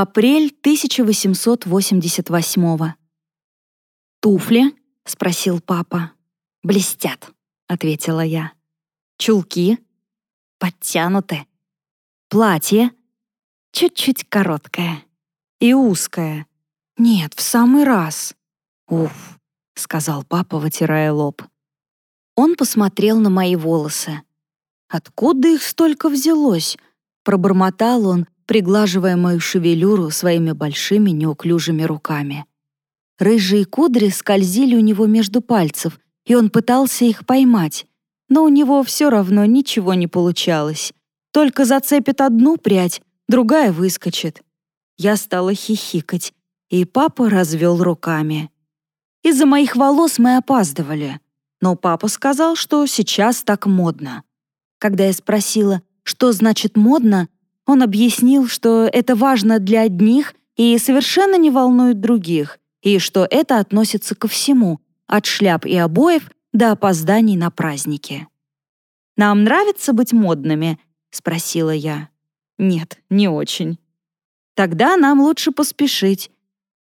Апрель 1888 «Туфли?» — спросил папа. «Блестят», — ответила я. «Чулки?» «Подтянуты». «Платье?» «Чуть-чуть короткое». «И узкое?» «Нет, в самый раз». «Уф», — сказал папа, вытирая лоб. Он посмотрел на мои волосы. «Откуда их столько взялось?» — пробормотал он, приглаживая мою шевелюру своими большими неуклюжими руками. Рыжие кудри скользили у него между пальцев, и он пытался их поймать, но у него все равно ничего не получалось. Только зацепит одну прядь, другая выскочит. Я стала хихикать, и папа развел руками. Из-за моих волос мы опаздывали, но папа сказал, что сейчас так модно. Когда я спросила, что значит «модно», он объяснил, что это важно для одних и совершенно не волнует других, и что это относится ко всему, от шляп и обоев до опозданий на праздники. «Нам нравится быть модными?» — спросила я. «Нет, не очень». «Тогда нам лучше поспешить».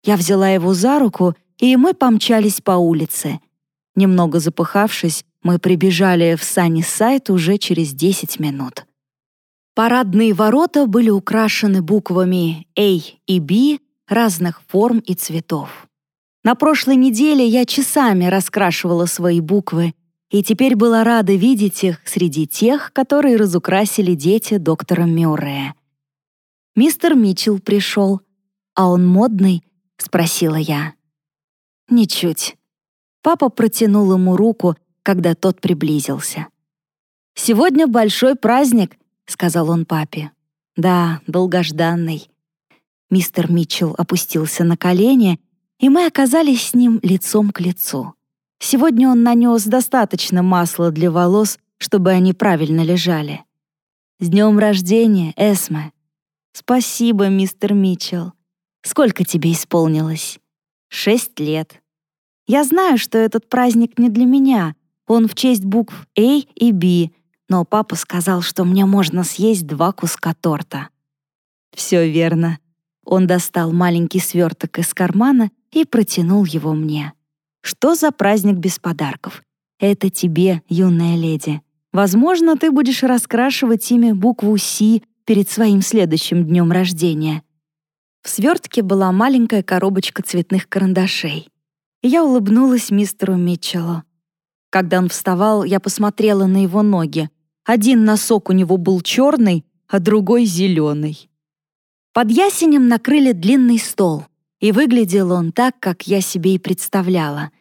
Я взяла его за руку, и мы помчались по улице. Немного запыхавшись, мы прибежали в Санни-сайт уже через 10 минут. Парадные ворота были украшены буквами A и B разных форм и цветов. На прошлой неделе я часами раскрашивала свои буквы, и теперь была рада видеть их среди тех, которые разукрасили дети доктора Мюррея. Мистер Митчелл пришел. «А он модный?» — спросила я. «Ничуть». Папа протянул ему руку, когда тот приблизился. «Сегодня большой праздник», — сказал он папе. «Да, долгожданный». Мистер Митчелл опустился на колени, и мы оказались с ним лицом к лицу. Сегодня он нанес достаточно масла для волос, чтобы они правильно лежали. «С днем рождения, Эсме!» «Спасибо, мистер Митчелл. Сколько тебе исполнилось?» «Шесть лет». «Я знаю, что этот праздник не для меня. Он в честь букв A и B, но папа сказал, что мне можно съесть два куска торта. Все верно. Он достал маленький сверток из кармана и протянул его мне. Что за праздник без подарков? Это тебе, юная леди. Возможно, ты будешь раскрашивать ими букву «С» перед своим следующим днем рождения. В свертке была маленькая коробочка цветных карандашей. Я улыбнулась мистеру Митчеллу. Когда он вставал, я посмотрела на его ноги. Один носок у него был черный, а другой зеленый. Под ясенем накрыли длинный стол, и выглядел он так, как я себе и представляла.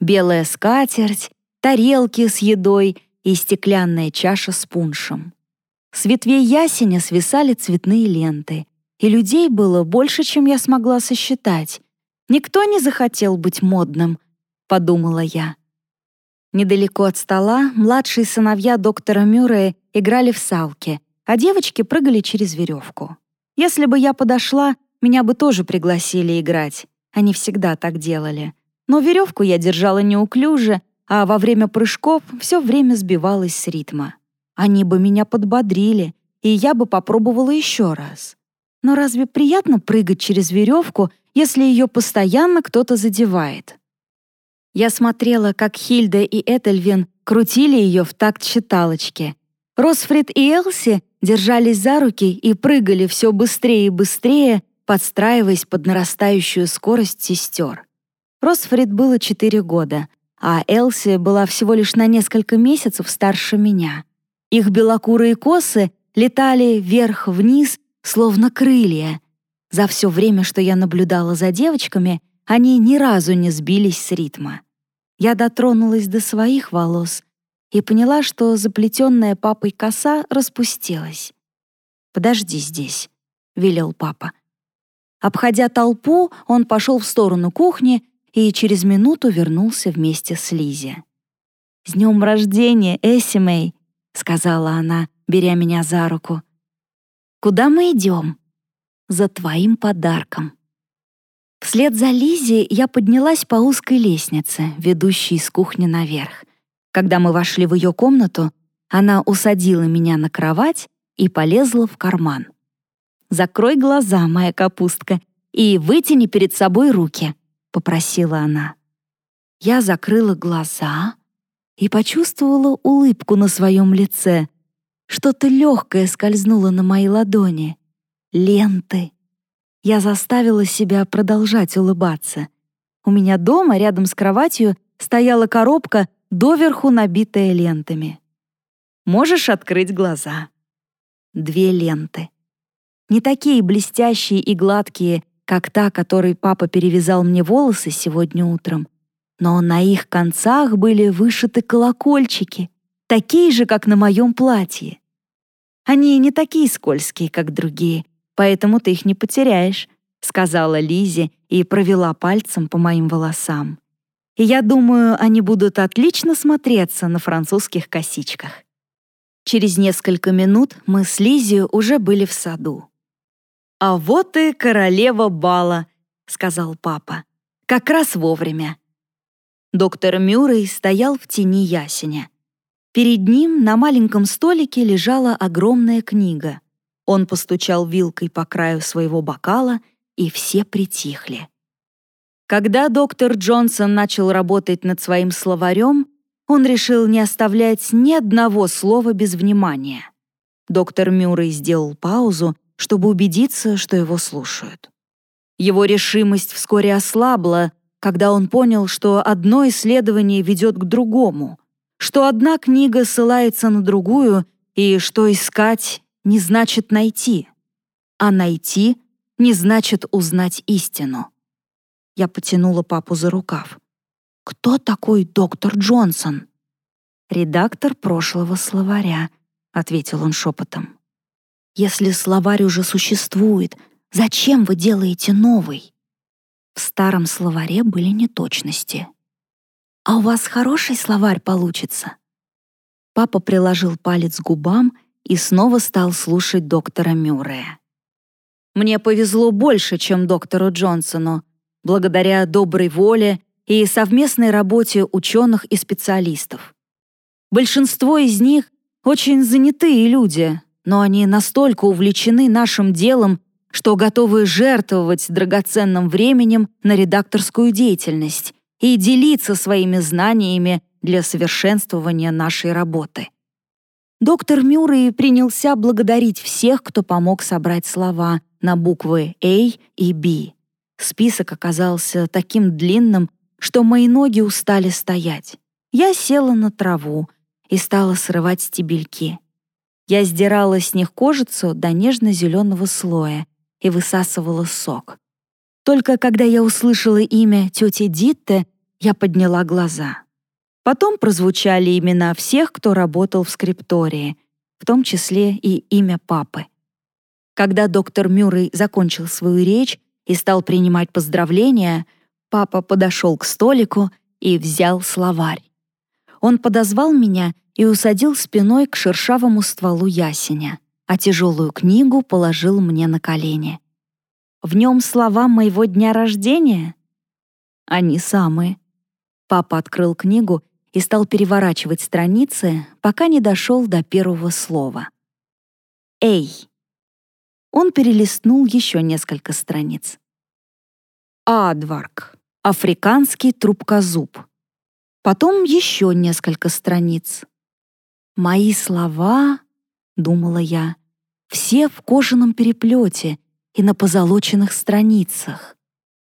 Белая скатерть, тарелки с едой и стеклянная чаша с пуншем. С ветвей ясеня свисали цветные ленты, и людей было больше, чем я смогла сосчитать. Никто не захотел быть модным, подумала я. Недалеко от стола младшие сыновья доктора Мюррея играли в салки, а девочки прыгали через веревку. Если бы я подошла, меня бы тоже пригласили играть. Они всегда так делали. Но веревку я держала неуклюже, а во время прыжков все время сбивалась с ритма. Они бы меня подбодрили, и я бы попробовала еще раз. Но разве приятно прыгать через веревку, если ее постоянно кто-то задевает? Я смотрела, как Хильда и Этельвин крутили ее в такт считалочки. Росфрид и Элси держались за руки и прыгали все быстрее и быстрее, подстраиваясь под нарастающую скорость сестер. Росфрид было четыре года, а Элси была всего лишь на несколько месяцев старше меня. Их белокурые косы летали вверх-вниз, словно крылья. За все время, что я наблюдала за девочками, они ни разу не сбились с ритма. Я дотронулась до своих волос и поняла, что заплетенная папой коса распустилась. «Подожди здесь», — велел папа. Обходя толпу, он пошел в сторону кухни и через минуту вернулся вместе с Лизи. «С днем рождения, Эсси сказала она, беря меня за руку. «Куда мы идем?» «За твоим подарком». Вслед за Лизи я поднялась по узкой лестнице, ведущей из кухни наверх. Когда мы вошли в ее комнату, она усадила меня на кровать и полезла в карман. закрой глаза, моя капустка, и вытяни перед собой руки», — попросила она. Я закрыла глаза и почувствовала улыбку на своем лице. Что-то легкое скользнуло на мои ладони. Ленты. Я заставила себя продолжать улыбаться. У меня дома, рядом с кроватью, стояла коробка, доверху набитая лентами. Можешь открыть глаза. Две ленты. Не такие блестящие и гладкие, как та, которой папа перевязал мне волосы сегодня утром, но на их концах были вышиты колокольчики, такие же, как на моем платье. Они не такие скользкие, как другие, поэтому ты их не потеряешь», — сказала Лизе и провела пальцем по моим волосам. «И я думаю, они будут отлично смотреться на французских косичках». Через несколько минут мы с Лизи уже были в саду. «А вот и королева бала», — сказал папа. «Как раз вовремя». Доктор Мюррей стоял в тени ясеня. Перед ним на маленьком столике лежала огромная книга. Он постучал вилкой по краю своего бокала, и все притихли. Когда доктор Джонсон начал работать над своим словарем, он решил не оставлять ни одного слова без внимания. Доктор Мюррей сделал паузу, чтобы убедиться, что его слушают. Его решимость вскоре ослабла, когда он понял, что одно исследование ведет к другому, что одна книга ссылается на другую и что искать не значит найти, а найти не значит узнать истину. Я потянула папу за рукав. «Кто такой доктор Джонсон?» «Редактор прошлого словаря», — ответил он шепотом. «Если словарь уже существует, зачем вы делаете новый?» В старом словаре были неточности. «А у вас хороший словарь получится?» Папа приложил палец к губам и снова стал слушать доктора Мюррея. «Мне повезло больше, чем доктору Джонсону, благодаря доброй воле и совместной работе ученых и специалистов. Большинство из них очень занятые люди, но они настолько увлечены нашим делом, что готовы жертвовать драгоценным временем на редакторскую деятельность и делиться своими знаниями для совершенствования нашей работы. Доктор Мюррей принялся благодарить всех, кто помог собрать слова на буквы A и B. Список оказался таким длинным, что мои ноги устали стоять. Я села на траву и стала срывать стебельки. Я сдирала с них кожицу до нежно-зеленого слоя и высасывала сок. Только когда я услышала имя тети Дитте, я подняла глаза. Потом прозвучали имена всех, кто работал в скриптории, в том числе и имя папы. Когда доктор Мюррей закончил свою речь и стал принимать поздравления — Папа подошел к столику и взял словарь. Он подозвал меня и усадил спиной к шершавому стволу ясеня, а тяжелую книгу положил мне на колени. В нем слова моего дня рождения? Они самые. Папа открыл книгу и стал переворачивать страницы, пока не дошел до первого слова. «Эй!» Он перелистнул еще несколько страниц. «Адварк!» Африканский трубкозуб. Потом еще несколько страниц. «Мои слова», — думала я, — «все в кожаном переплете и на позолоченных страницах».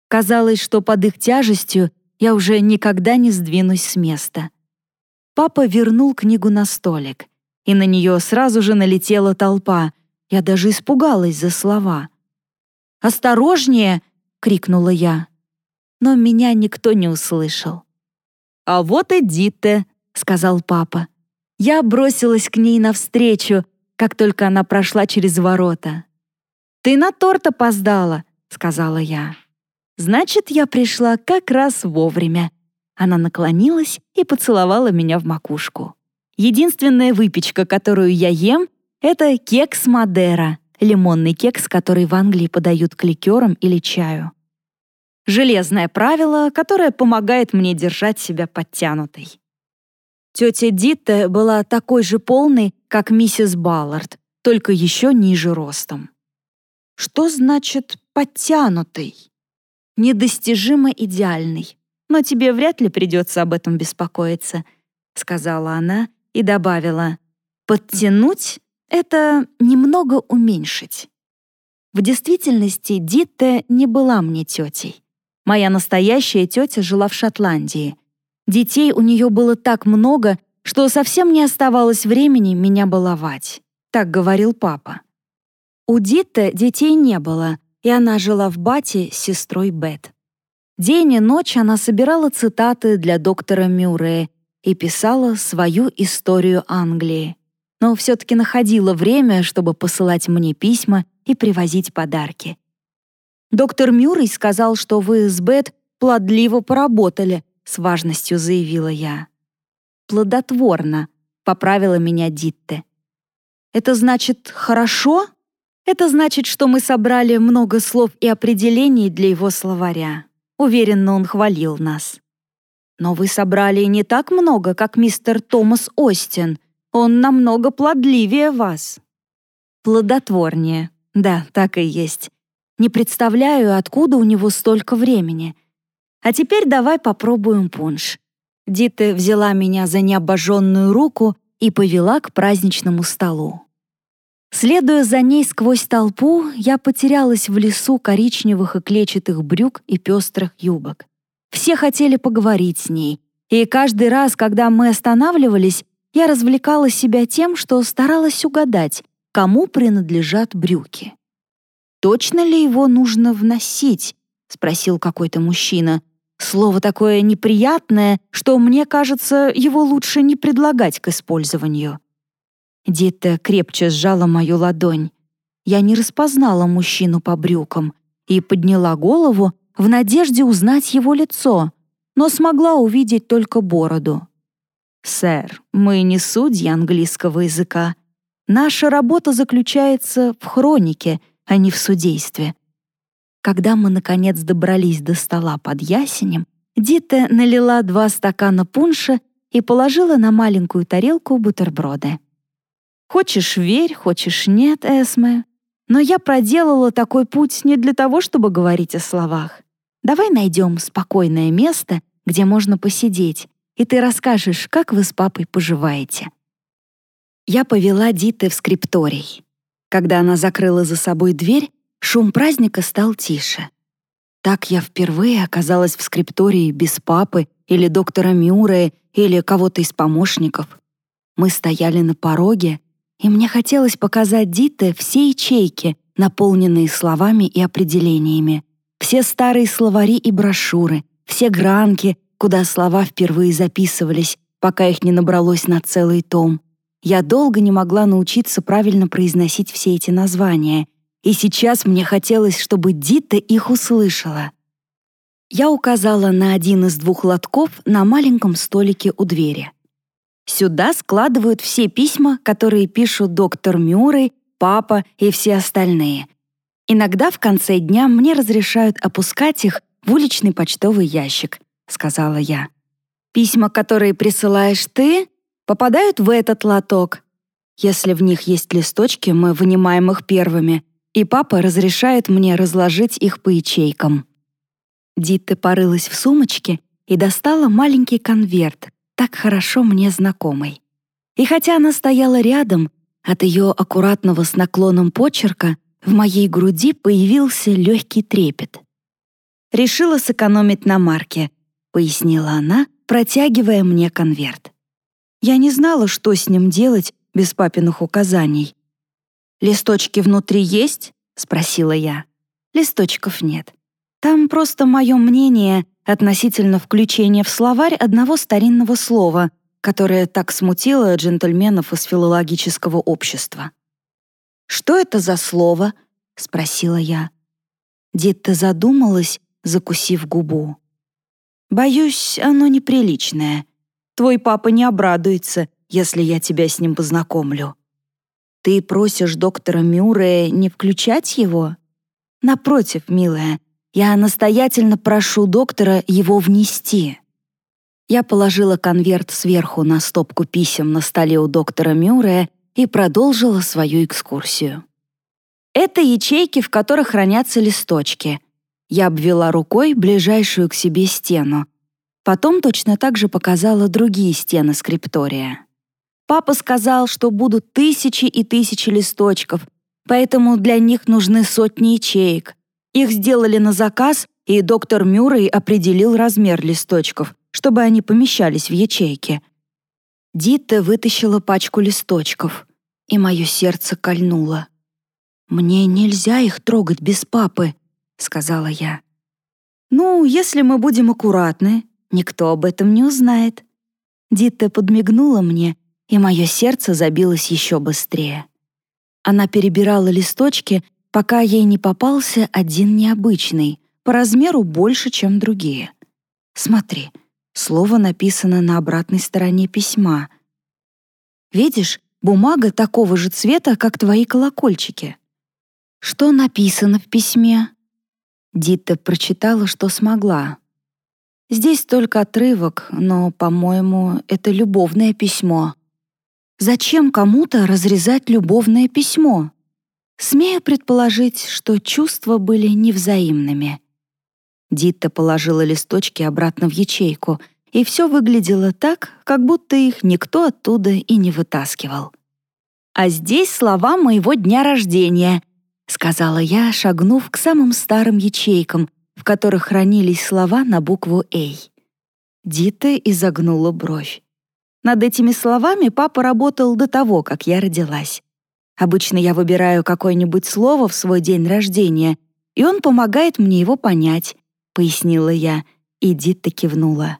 Казалось, что под их тяжестью я уже никогда не сдвинусь с места. Папа вернул книгу на столик, и на нее сразу же налетела толпа. Я даже испугалась за слова. «Осторожнее!» — крикнула я но меня никто не услышал. «А вот и Дитте», — сказал папа. Я бросилась к ней навстречу, как только она прошла через ворота. «Ты на торт опоздала», — сказала я. «Значит, я пришла как раз вовремя». Она наклонилась и поцеловала меня в макушку. Единственная выпечка, которую я ем, это кекс Мадера, лимонный кекс, который в Англии подают к ликерам или чаю. Железное правило, которое помогает мне держать себя подтянутой. Тетя Дитта была такой же полной, как миссис Баллард, только еще ниже ростом. Что значит «подтянутый»? Недостижимо идеальный. Но тебе вряд ли придется об этом беспокоиться, сказала она и добавила. Подтянуть — это немного уменьшить. В действительности Дитте не была мне тетей. Моя настоящая тетя жила в Шотландии. Детей у нее было так много, что совсем не оставалось времени меня баловать. Так говорил папа. У Дитте детей не было, и она жила в Бате с сестрой Бет. День и ночь она собирала цитаты для доктора Мюррея и писала свою историю Англии. Но все-таки находила время, чтобы посылать мне письма и привозить подарки. «Доктор Мюррей сказал, что вы с Бет плодливо поработали», — с важностью заявила я. «Плодотворно», — поправила меня Дитте. «Это значит «хорошо»?» Это значит, что мы собрали много слов и определений для его словаря. Уверенно он хвалил нас. Но вы собрали не так много, как мистер Томас Остин. Он намного плодливее вас. Плодотворнее. Да, так и есть. Не представляю, откуда у него столько времени. А теперь давай попробуем пунш. Дита взяла меня за необожженную руку и повела к праздничному столу. Следуя за ней сквозь толпу, я потерялась в лесу коричневых и клетчатых брюк и пестрых юбок. Все хотели поговорить с ней, и каждый раз, когда мы останавливались, я развлекала себя тем, что старалась угадать, кому принадлежат брюки. «Точно ли его нужно вносить?» — спросил какой-то мужчина. Слово такое неприятное, что, мне кажется, его лучше не предлагать к использованию. Дита крепче сжала мою ладонь. Я не распознала мужчину по брюкам и подняла голову в надежде узнать его лицо, но смогла увидеть только бороду. «Сэр, мы не судьи английского языка. Наша работа заключается в хронике, а не в судействе». Когда мы, наконец, добрались до стола под ясенем, Дита налила два стакана пунша и положила на маленькую тарелку бутерброды. Хочешь — верь, хочешь — нет, Эсме. Но я проделала такой путь не для того, чтобы говорить о словах. Давай найдем спокойное место, где можно посидеть, и ты расскажешь, как вы с папой поживаете. Я повела Диты в скрипторий. Когда она закрыла за собой дверь, шум праздника стал тише. Так я впервые оказалась в скриптории без папы или доктора Мюррея или кого-то из помощников. Мы стояли на пороге, и мне хотелось показать Дите все ячейки, наполненные словами и определениями, все старые словари и брошюры, все гранки, куда слова впервые записывались, пока их не набралось на целый том. Я долго не могла научиться правильно произносить все эти названия, и сейчас мне хотелось, чтобы Дита их услышала. Я указала на один из двух лотков на маленьком столике у двери. Сюда складывают все письма, которые пишут доктор Мюррей, папа и все остальные. Иногда в конце дня мне разрешают опускать их в уличный почтовый ящик, сказала я. Письма, которые присылаешь ты, попадают в этот лоток. Если в них есть листочки, мы вынимаем их первыми, и папа разрешает мне разложить их по ячейкам. Дитта порылась в сумочке и достала маленький конверт, так хорошо мне знакомой. И хотя она стояла рядом, от ее аккуратного с наклоном почерка в моей груди появился легкий трепет. «Решила сэкономить на марке», — пояснила она, протягивая мне конверт. Я не знала, что с ним делать без папиных указаний. «Листочки внутри есть?» — спросила я. «Листочков нет. Там просто мое мнение относительно включения в словарь одного старинного слова, которое так смутило джентльменов из филологического общества. «Что это за слово?» — спросила я. Дитта задумалась, закусив губу. «Боюсь, оно неприличное. Твой папа не обрадуется, если я тебя с ним познакомлю. Ты просишь доктора Мюррея не включать его? Напротив, милая, я настоятельно прошу доктора его внести». Я положила конверт сверху на стопку писем на столе у доктора Мюррея и продолжила свою экскурсию. Это ячейки, в которых хранятся листочки. Я обвела рукой ближайшую к себе стену. Потом точно так же показала другие стены скриптория. Папа сказал, что будут тысячи и тысячи листочков, поэтому для них нужны сотни ячеек. Их сделали на заказ, и доктор Мюррей определил размер листочков, чтобы они помещались в ячейке. Дита вытащила пачку листочков, и мое сердце кольнуло. «Мне нельзя их трогать без папы», — сказала я. «Ну, если мы будем аккуратны, никто об этом не узнает». Дитта подмигнула мне, и мое сердце забилось еще быстрее. Она перебирала листочки, пока ей не попался один необычный, по размеру больше, чем другие. Смотри, слово написано на обратной стороне письма. Видишь, бумага такого же цвета, как твои колокольчики. Что написано в письме? Дита прочитала, что смогла. Здесь только отрывок, но, по-моему, это любовное письмо. Зачем кому-то разрезать любовное письмо? Смею предположить, что чувства были невзаимными. Дитта положила листочки обратно в ячейку, и все выглядело так, как будто их никто оттуда и не вытаскивал. «А здесь слова моего дня рождения», — сказала я, шагнув к самым старым ячейкам, в которых хранились слова на букву «Эй». Дита изогнула бровь. Над этими словами папа работал до того, как я родилась. Обычно я выбираю какое-нибудь слово в свой день рождения, и он помогает мне его понять, — пояснила я, и Дитта кивнула.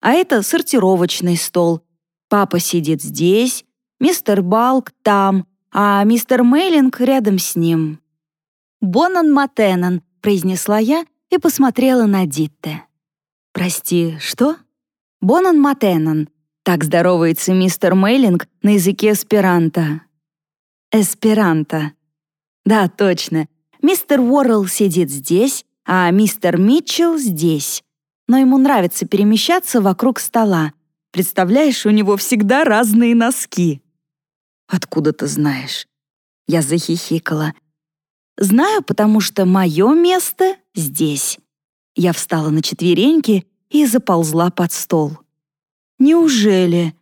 «А это сортировочный стол. Папа сидит здесь, мистер Балк там, а мистер Мейлинг рядом с ним». «Бонан Матенан», — произнесла я и посмотрела на Дитте. «Прости, что?» «Бонан Матенан», — так здоровается мистер Мейлинг на языке эсперанто. Эсперанто. Да, точно. Мистер Уоррелл сидит здесь, а мистер Митчелл здесь. Но ему нравится перемещаться вокруг стола. Представляешь, у него всегда разные носки. Откуда ты знаешь? Я захихикала. Знаю, потому что мое место здесь. Я встала на четвереньки и заползла под стол. Неужели?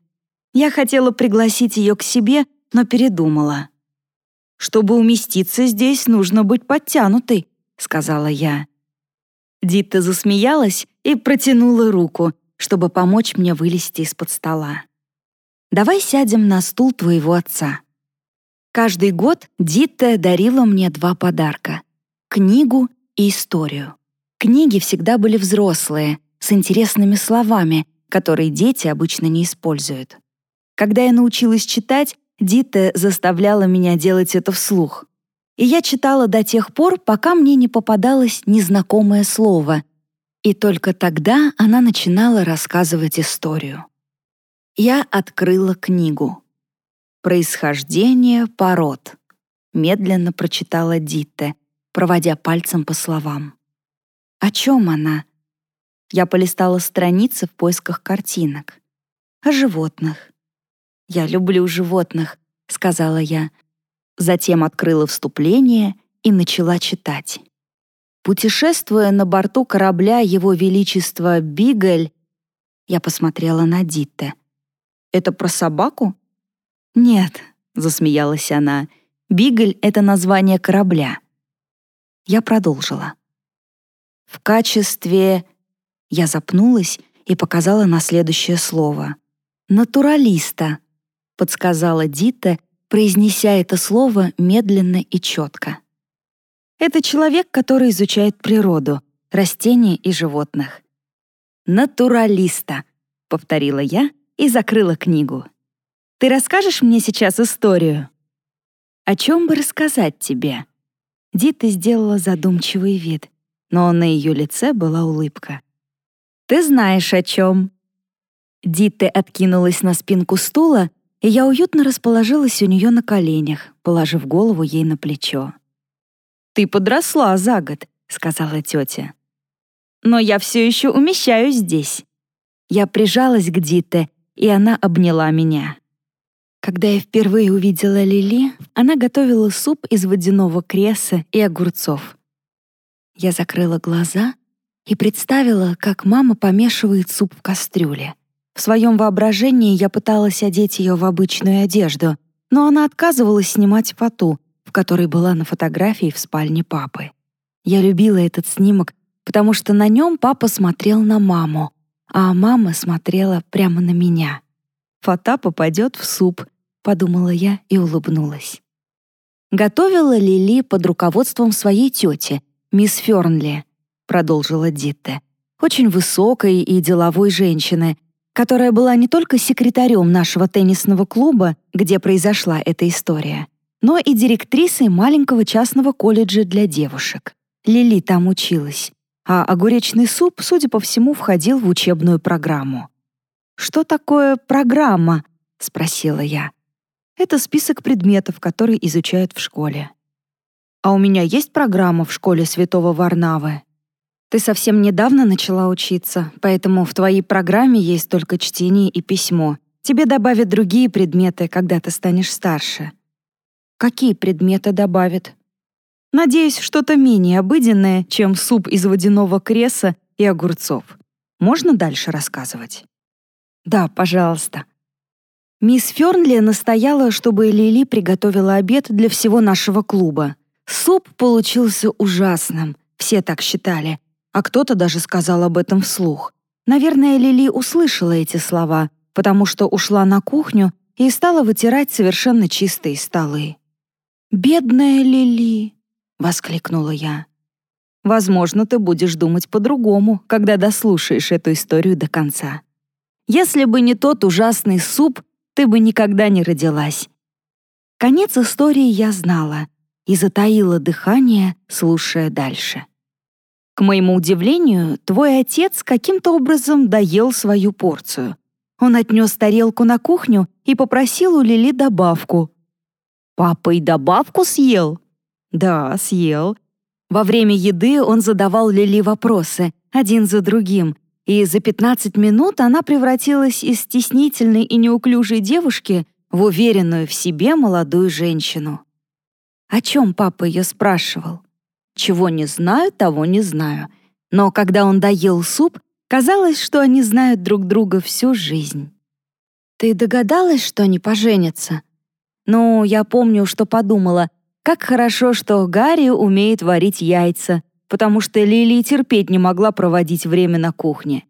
Я хотела пригласить ее к себе, но передумала. Чтобы уместиться здесь, нужно быть подтянутой, сказала я. Дитта засмеялась и протянула руку, чтобы помочь мне вылезти из-под стола. «Давай сядем на стул твоего отца». Каждый год Дитта дарила мне два подарка — книгу и историю. Книги всегда были взрослые, с интересными словами, которые дети обычно не используют. Когда я научилась читать, Дитта заставляла меня делать это вслух и я читала до тех пор, пока мне не попадалось незнакомое слово, и только тогда она начинала рассказывать историю. Я открыла книгу. «Происхождение пород», — медленно прочитала Дитте, проводя пальцем по словам. «О чем она?» Я полистала страницы в поисках картинок. «О животных». «Я люблю животных», — сказала я, Затем открыла вступление и начала читать. Путешествуя на борту корабля Его Величества Бигль, я посмотрела на Дитте. «Это про собаку?» «Нет», — засмеялась она, — «Бигль — это название корабля». Я продолжила. «В качестве...» Я запнулась и показала на следующее слово. «Натуралиста», — подсказала Дита произнеся это слово медленно и четко. Это человек, который изучает природу, растения и животных. «Натуралиста», — повторила я и закрыла книгу. «Ты расскажешь мне сейчас историю?» «О чем бы рассказать тебе?» Дита сделала задумчивый вид, но на ее лице была улыбка. «Ты знаешь, о чем?» Дита откинулась на спинку стула и я уютно расположилась у нее на коленях, положив голову ей на плечо. «Ты подросла за год», — сказала тетя. «Но я все еще умещаюсь здесь». Я прижалась к Дите, и она обняла меня. Когда я впервые увидела Лили, она готовила суп из водяного креса и огурцов. Я закрыла глаза и представила, как мама помешивает суп в кастрюле. В своем воображении я пыталась одеть ее в обычную одежду, но она отказывалась снимать фату, в которой была на фотографии в спальне папы. Я любила этот снимок, потому что на нем папа смотрел на маму, а мама смотрела прямо на меня. Фата попадет в суп, подумала я и улыбнулась. Готовила Лили под руководством своей тети, мисс Фернли, продолжила Дитте, очень высокой и деловой женщины, которая была не только секретарем нашего теннисного клуба, где произошла эта история, но и директрисой маленького частного колледжа для девушек. Лили там училась, а огуречный суп, судя по всему, входил в учебную программу. «Что такое программа?» — спросила я. Это список предметов, которые изучают в школе. А у меня есть программа в школе Святого Варнавы. Ты совсем недавно начала учиться, поэтому в твоей программе есть только чтение и письмо. Тебе добавят другие предметы, когда ты станешь старше. Какие предметы добавят? Надеюсь, что-то менее обыденное, чем суп из водяного креса и огурцов. Можно дальше рассказывать? Да, пожалуйста. Мисс Фёрнли настояла, чтобы Лили приготовила обед для всего нашего клуба. Суп получился ужасным, все так считали, а кто-то даже сказал об этом вслух. Наверное, Лили услышала эти слова, потому что ушла на кухню и стала вытирать совершенно чистые столы. «Бедная Лили!» — воскликнула я. «Возможно, ты будешь думать по-другому, когда дослушаешь эту историю до конца. Если бы не тот ужасный суп, ты бы никогда не родилась. Конец истории я знала и затаила дыхание, слушая дальше. К моему удивлению, твой отец каким-то образом доел свою порцию. Он отнес тарелку на кухню и попросил у Лили добавку. «Папа и добавку съел?» «Да, съел». Во время еды он задавал Лили вопросы, один за другим, и за 15 минут она превратилась из стеснительной и неуклюжей девушки в уверенную в себе молодую женщину. О чем папа ее спрашивал? Чего не знаю, того не знаю. Но когда он доел суп, казалось, что они знают друг друга всю жизнь. «Ты догадалась, что они поженятся?» «Ну, я помню, что подумала, как хорошо, что Гарри умеет варить яйца, потому что Лили терпеть не могла проводить время на кухне.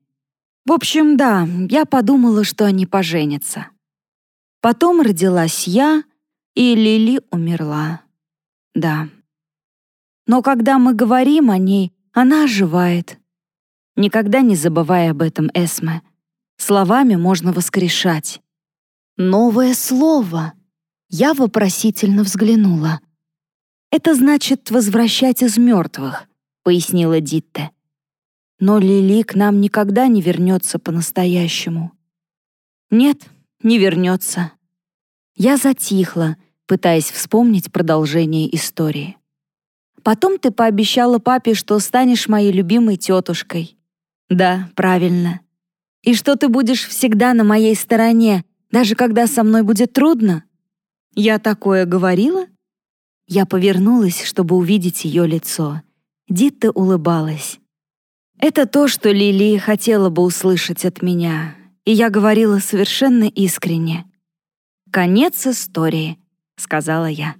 В общем, да, я подумала, что они поженятся. Потом родилась я, и Лили умерла. Да. Но когда мы говорим о ней, она оживает. Никогда не забывай об этом, Эсме. Словами можно воскрешать. Новое слово. Я вопросительно взглянула. Это значит возвращать из мертвых пояснила Дитте. Но Лили к нам никогда не вернется по-настоящему. Нет, не вернется. Я затихла, пытаясь вспомнить продолжение истории. Потом ты пообещала папе, что станешь моей любимой тетушкой. Да, правильно. И что ты будешь всегда на моей стороне, даже когда со мной будет трудно? Я такое говорила? Я повернулась, чтобы увидеть ее лицо. Дитта улыбалась. «Это то, что Лили хотела бы услышать от меня, и я говорила совершенно искренне. «Конец истории», — сказала я.